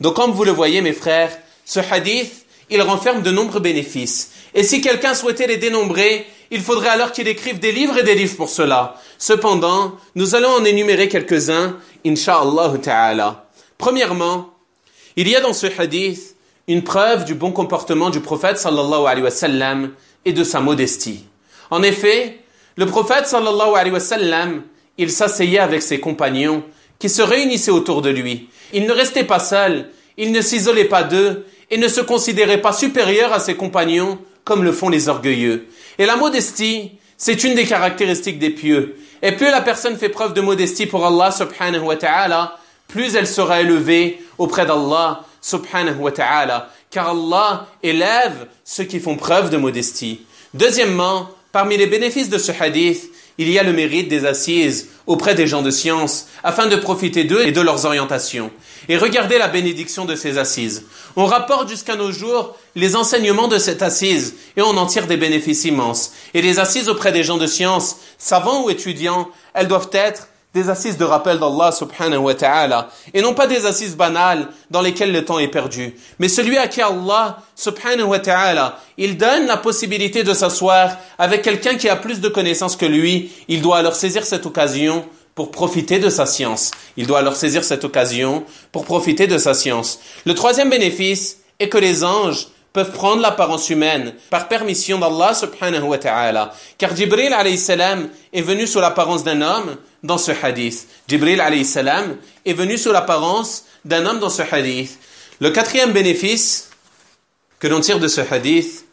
Donc comme vous le voyez mes frères, ce hadith, il renferme de nombreux bénéfices. Et si quelqu'un souhaitait les dénombrer, il faudrait alors qu'il écrive des livres et des livres pour cela. Cependant, nous allons en énumérer quelques-uns, inshallah ta'ala. Premièrement, il y a dans ce hadith une preuve du bon comportement du prophète sallallahu alayhi wa sallam et de sa modestie. En effet, le prophète sallallahu alayhi wa sallam, il s'asseyait avec ses compagnons qui se réunissaient autour de lui. Il ne restait pas seul, il ne s'isolait pas d'eux et ne se considérait pas supérieur à ses compagnons comme le font les orgueilleux. Et la modestie, c'est une des caractéristiques des pieux. Et plus la personne fait preuve de modestie pour Allah subhanahu wa ta'ala, plus elle sera élevée auprès d'Allah subhanahu wa ta'ala. Car Allah élève ceux qui font preuve de modestie. Deuxièmement, parmi les bénéfices de ce hadith, il y a le mérite des assises auprès des gens de science, afin de profiter d'eux et de leurs orientations. Et regardez la bénédiction de ces assises. On rapporte jusqu'à nos jours les enseignements de cette assise, et on en tire des bénéfices immenses. Et les assises auprès des gens de science, savants ou étudiants, elles doivent être des assises de rappel d'Allah subhanahu wa ta'ala, et non pas des assises banales dans lesquelles le temps est perdu. Mais celui à qui Allah subhanahu wa ta'ala, il donne la possibilité de s'asseoir avec quelqu'un qui a plus de connaissances que lui, il doit alors saisir cette occasion pour profiter de sa science. Il doit alors saisir cette occasion pour profiter de sa science. Le troisième bénéfice est que les anges peuvent prendre l'apparence humaine par permission d'Allah subhanahu wa ta'ala. Car Jibril alayhi salam est venu sous l'apparence d'un homme dans ce hadith. Jibril alayhi salam est venu sous l'apparence d'un homme dans ce hadith. Le quatrième bénéfice que l'on tire de ce hadith,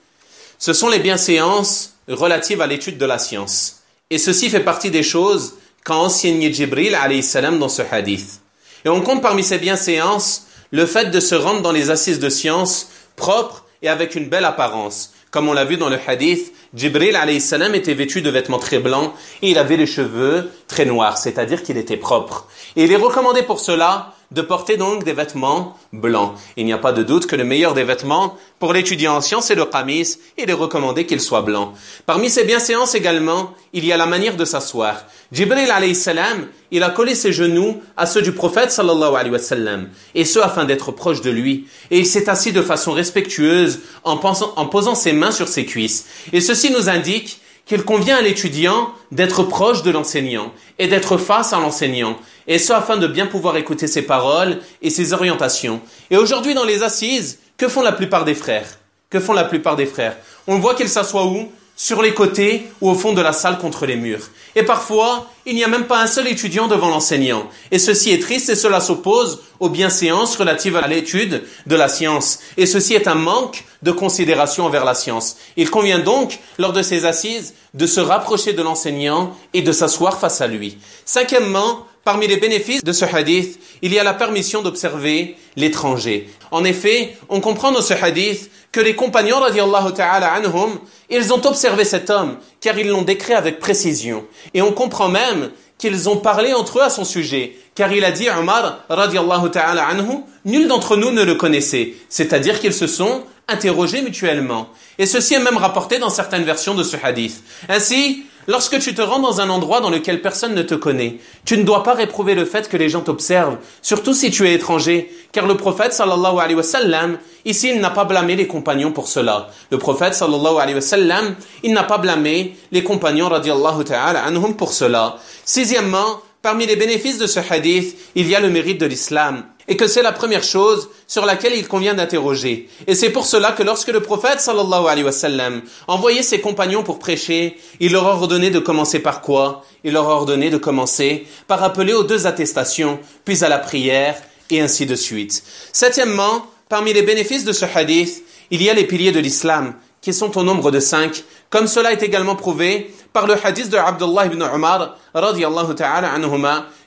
ce sont les bienséances relatives à l'étude de la science. Et ceci fait partie des choses qu'a enseigné Jibril alayhi salam dans ce hadith. Et on compte parmi ces bienséances le fait de se rendre dans les assises de science propres et avec une belle apparence. Comme on l'a vu dans le hadith, Jibril salam était vêtu de vêtements très blancs et il avait les cheveux très noirs, c'est-à-dire qu'il était propre. Et il est recommandé pour cela de porter donc des vêtements blancs. Il n'y a pas de doute que le meilleur des vêtements pour l'étudiant en sciences est le qamis, et il est recommandé qu'il soit blanc. Parmi ces bienséances également, il y a la manière de s'asseoir. Jibril alayhi salam, il a collé ses genoux à ceux du prophète sallallahu alayhi wa sallam, et ce afin d'être proche de lui. Et il s'est assis de façon respectueuse en posant ses mains sur ses cuisses. Et ceci nous indique qu'il convient à l'étudiant d'être proche de l'enseignant et d'être face à l'enseignant, et ce afin de bien pouvoir écouter ses paroles et ses orientations. Et aujourd'hui dans les assises, que font la plupart des frères? Que font la plupart des frères? On voit qu'ils s'assoient où? Sur les côtés ou au fond de la salle contre les murs. Et parfois, il n'y a même pas un seul étudiant devant l'enseignant. Et ceci est triste et cela s'oppose aux bienséances relatives à l'étude de la science. Et ceci est un manque de considération envers la science. Il convient donc, lors de ces assises, de se rapprocher de l'enseignant et de s'asseoir face à lui. Cinquièmement, Parmi les bénéfices de ce hadith, il y a la permission d'observer l'étranger. En effet, on comprend dans ce hadith que les compagnons radiallahu ta'ala anhum, ils ont observé cet homme, car ils l'ont décrit avec précision. Et on comprend même qu'ils ont parlé entre eux à son sujet, car il a dit Omar radiallahu ta'ala anhu, nul d'entre nous ne le connaissait. C'est-à-dire qu'ils se sont interrogés mutuellement. Et ceci est même rapporté dans certaines versions de ce hadith. Ainsi, Lorsque tu te rends dans un endroit dans lequel personne ne te connaît, tu ne dois pas réprouver le fait que les gens t'observent, surtout si tu es étranger, car le prophète sallallahu alayhi wa sallam, ici il n'a pas blâmé les compagnons pour cela. Le prophète sallallahu alayhi wa sallam, il n'a pas blâmé les compagnons radiallahu ta'ala anhum pour cela. Sixièmement, parmi les bénéfices de ce hadith, il y a le mérite de l'islam et que c'est la première chose sur laquelle il convient d'interroger. Et c'est pour cela que lorsque le prophète sallallahu alayhi wa sallam envoyait ses compagnons pour prêcher, il leur a ordonné de commencer par quoi? Il leur a ordonné de commencer par appeler aux deux attestations, puis à la prière, et ainsi de suite. Septièmement, parmi les bénéfices de ce hadith, il y a les piliers de l'islam, qui sont au nombre de cinq, comme cela est également prouvé par le hadith de Abdullah ibn Umar, radiallahu ta'ala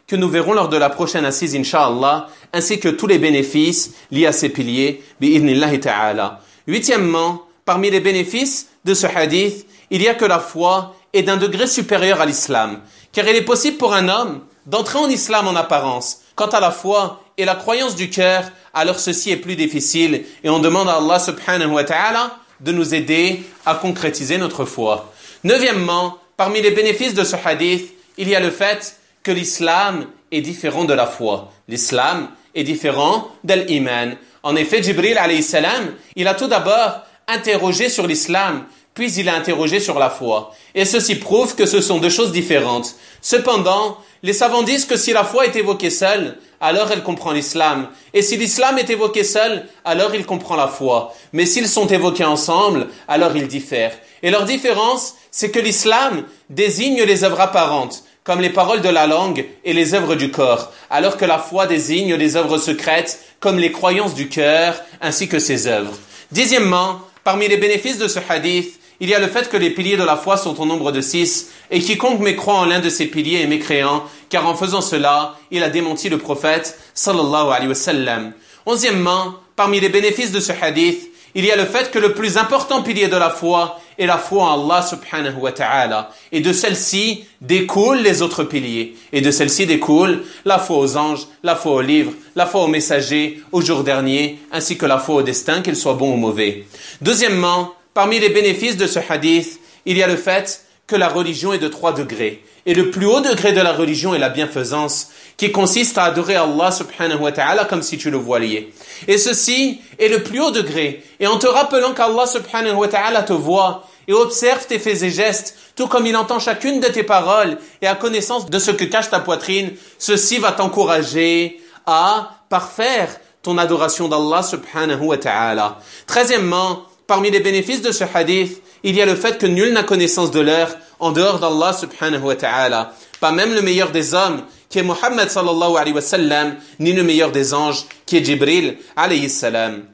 que nous verrons lors de la prochaine assise, inshallah, ainsi que tous les bénéfices liés à ces piliers, bi'idnillahi ta'ala. Huitièmement, parmi les bénéfices de ce hadith, il y a que la foi est d'un degré supérieur à l'islam, car il est possible pour un homme d'entrer en islam en apparence. Quant à la foi et la croyance du cœur, alors ceci est plus difficile et on demande à Allah subhanahu wa ta'ala de nous aider à concrétiser notre foi. Neuvièmement, parmi les bénéfices de ce hadith, il y a le fait que l'islam est différent de la foi. L'islam est différent de l'iman. En effet, Jibril salam, il a tout d'abord interrogé sur l'islam, puis il a interrogé sur la foi. Et ceci prouve que ce sont deux choses différentes. Cependant, les savants disent que si la foi est évoquée seule, alors elle comprend l'islam. Et si l'islam est évoqué seul, alors il comprend la foi. Mais s'ils sont évoqués ensemble, alors ils diffèrent. Et leur différence, c'est que l'islam désigne les œuvres apparentes, comme les paroles de la langue et les œuvres du corps, alors que la foi désigne les œuvres secrètes, comme les croyances du cœur, ainsi que ses œuvres. Dixièmement, parmi les bénéfices de ce hadith, il y a le fait que les piliers de la foi sont au nombre de six, et quiconque mécroit en l'un de ces piliers est mécréant, car en faisant cela, il a démenti le prophète, sallallahu alayhi wa sallam. Onzièmement, parmi les bénéfices de ce hadith, il y a le fait que le plus important pilier de la foi est la foi en Allah subhanahu wa ta'ala. Et de celle-ci découlent les autres piliers. Et de celle-ci découle la foi aux anges, la foi aux livres, la foi aux messagers, au jour dernier, ainsi que la foi au destin, qu'il soit bon ou mauvais. Deuxièmement, Parmi les bénéfices de ce hadith, il y a le fait que la religion est de trois degrés. Et le plus haut degré de la religion est la bienfaisance, qui consiste à adorer Allah subhanahu wa ta'ala comme si tu le voyais. Et ceci est le plus haut degré. Et en te rappelant qu'Allah subhanahu wa ta'ala te voit et observe tes faits et gestes, tout comme il entend chacune de tes paroles et a connaissance de ce que cache ta poitrine, ceci va t'encourager à parfaire ton adoration d'Allah subhanahu wa ta'ala. Treizièmement, Parmi les bénéfices de ce hadith, il y a le fait que nul n'a connaissance de l'heure en dehors d'Allah subhanahu wa ta'ala. Pas même le meilleur des hommes, qui est Muhammad sallallahu alayhi wa sallam, ni le meilleur des anges, qui est Jibril alayhi salam.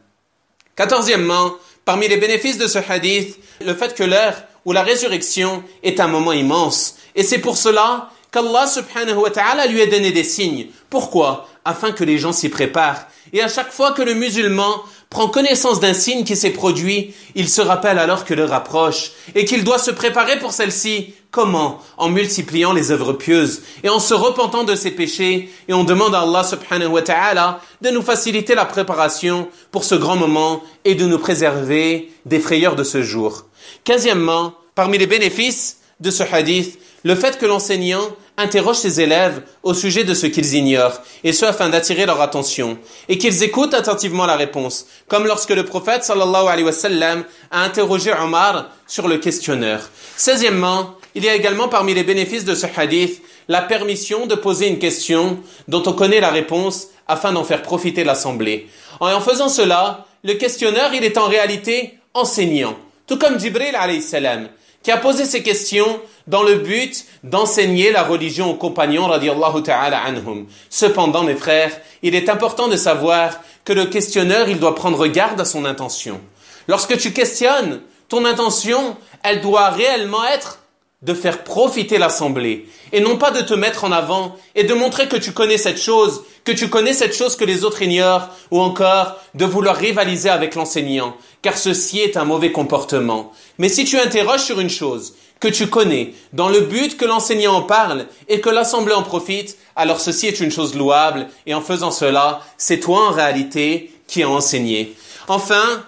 Quatorzièmement, parmi les bénéfices de ce hadith, le fait que l'heure ou la résurrection est un moment immense. Et c'est pour cela qu'Allah subhanahu wa ta'ala lui a donné des signes. Pourquoi? Afin que les gens s'y préparent. Et à chaque fois que le musulman prend connaissance d'un signe qui s'est produit, il se rappelle alors que l'heure approche et qu'il doit se préparer pour celle-ci. Comment? En multipliant les œuvres pieuses et en se repentant de ses péchés et on demande à Allah subhanahu wa ta'ala de nous faciliter la préparation pour ce grand moment et de nous préserver des frayeurs de ce jour. Quinzièmement, parmi les bénéfices de ce hadith, le fait que l'enseignant interroge ses élèves au sujet de ce qu'ils ignorent, et ce afin d'attirer leur attention, et qu'ils écoutent attentivement la réponse, comme lorsque le prophète sallallahu alayhi wa sallam a interrogé Omar sur le questionneur. Seizièmement, il y a également parmi les bénéfices de ce hadith la permission de poser une question dont on connaît la réponse afin d'en faire profiter l'assemblée. En faisant cela, le questionneur, il est en réalité enseignant, tout comme Jibril alayhi salam qui a posé ces questions dans le but d'enseigner la religion aux compagnons radiallahu ta'ala anhum. Cependant, mes frères, il est important de savoir que le questionneur, il doit prendre garde à son intention. Lorsque tu questionnes, ton intention, elle doit réellement être de faire profiter l'assemblée et non pas de te mettre en avant et de montrer que tu connais cette chose, que tu connais cette chose que les autres ignorent ou encore de vouloir rivaliser avec l'enseignant car ceci est un mauvais comportement. Mais si tu interroges sur une chose que tu connais dans le but que l'enseignant en parle et que l'assemblée en profite, alors ceci est une chose louable et en faisant cela, c'est toi en réalité qui as enseigné. Enfin,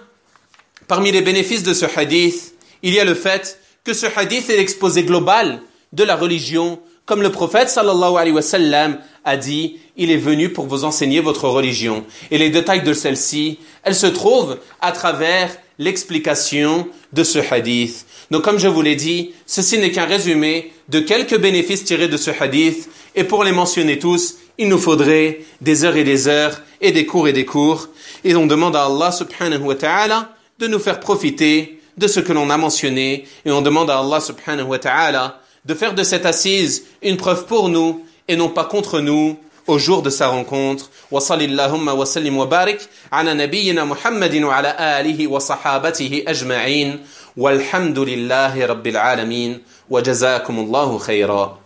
parmi les bénéfices de ce hadith, il y a le fait que ce hadith est l'exposé global de la religion, comme le prophète sallallahu alayhi wa sallam a dit, il est venu pour vous enseigner votre religion. Et les détails de celle-ci, elles se trouvent à travers l'explication de ce hadith. Donc comme je vous l'ai dit, ceci n'est qu'un résumé de quelques bénéfices tirés de ce hadith, et pour les mentionner tous, il nous faudrait des heures et des heures, et des cours et des cours, et on demande à Allah subhanahu wa ta'ala de nous faire profiter de ce que l'on a mentionné et on demande à Allah subhanahu wa ta'ala de faire de cette assise une preuve pour nous et non pas contre nous au jour de sa rencontre. Wa sallallahu wa sallim wa barik ala nabiyyina Muhammadin wa ala alihi wa sahabatihi ajma'in. Walhamdulillahi rabbil alamin. Wa jazakumullahu khayra.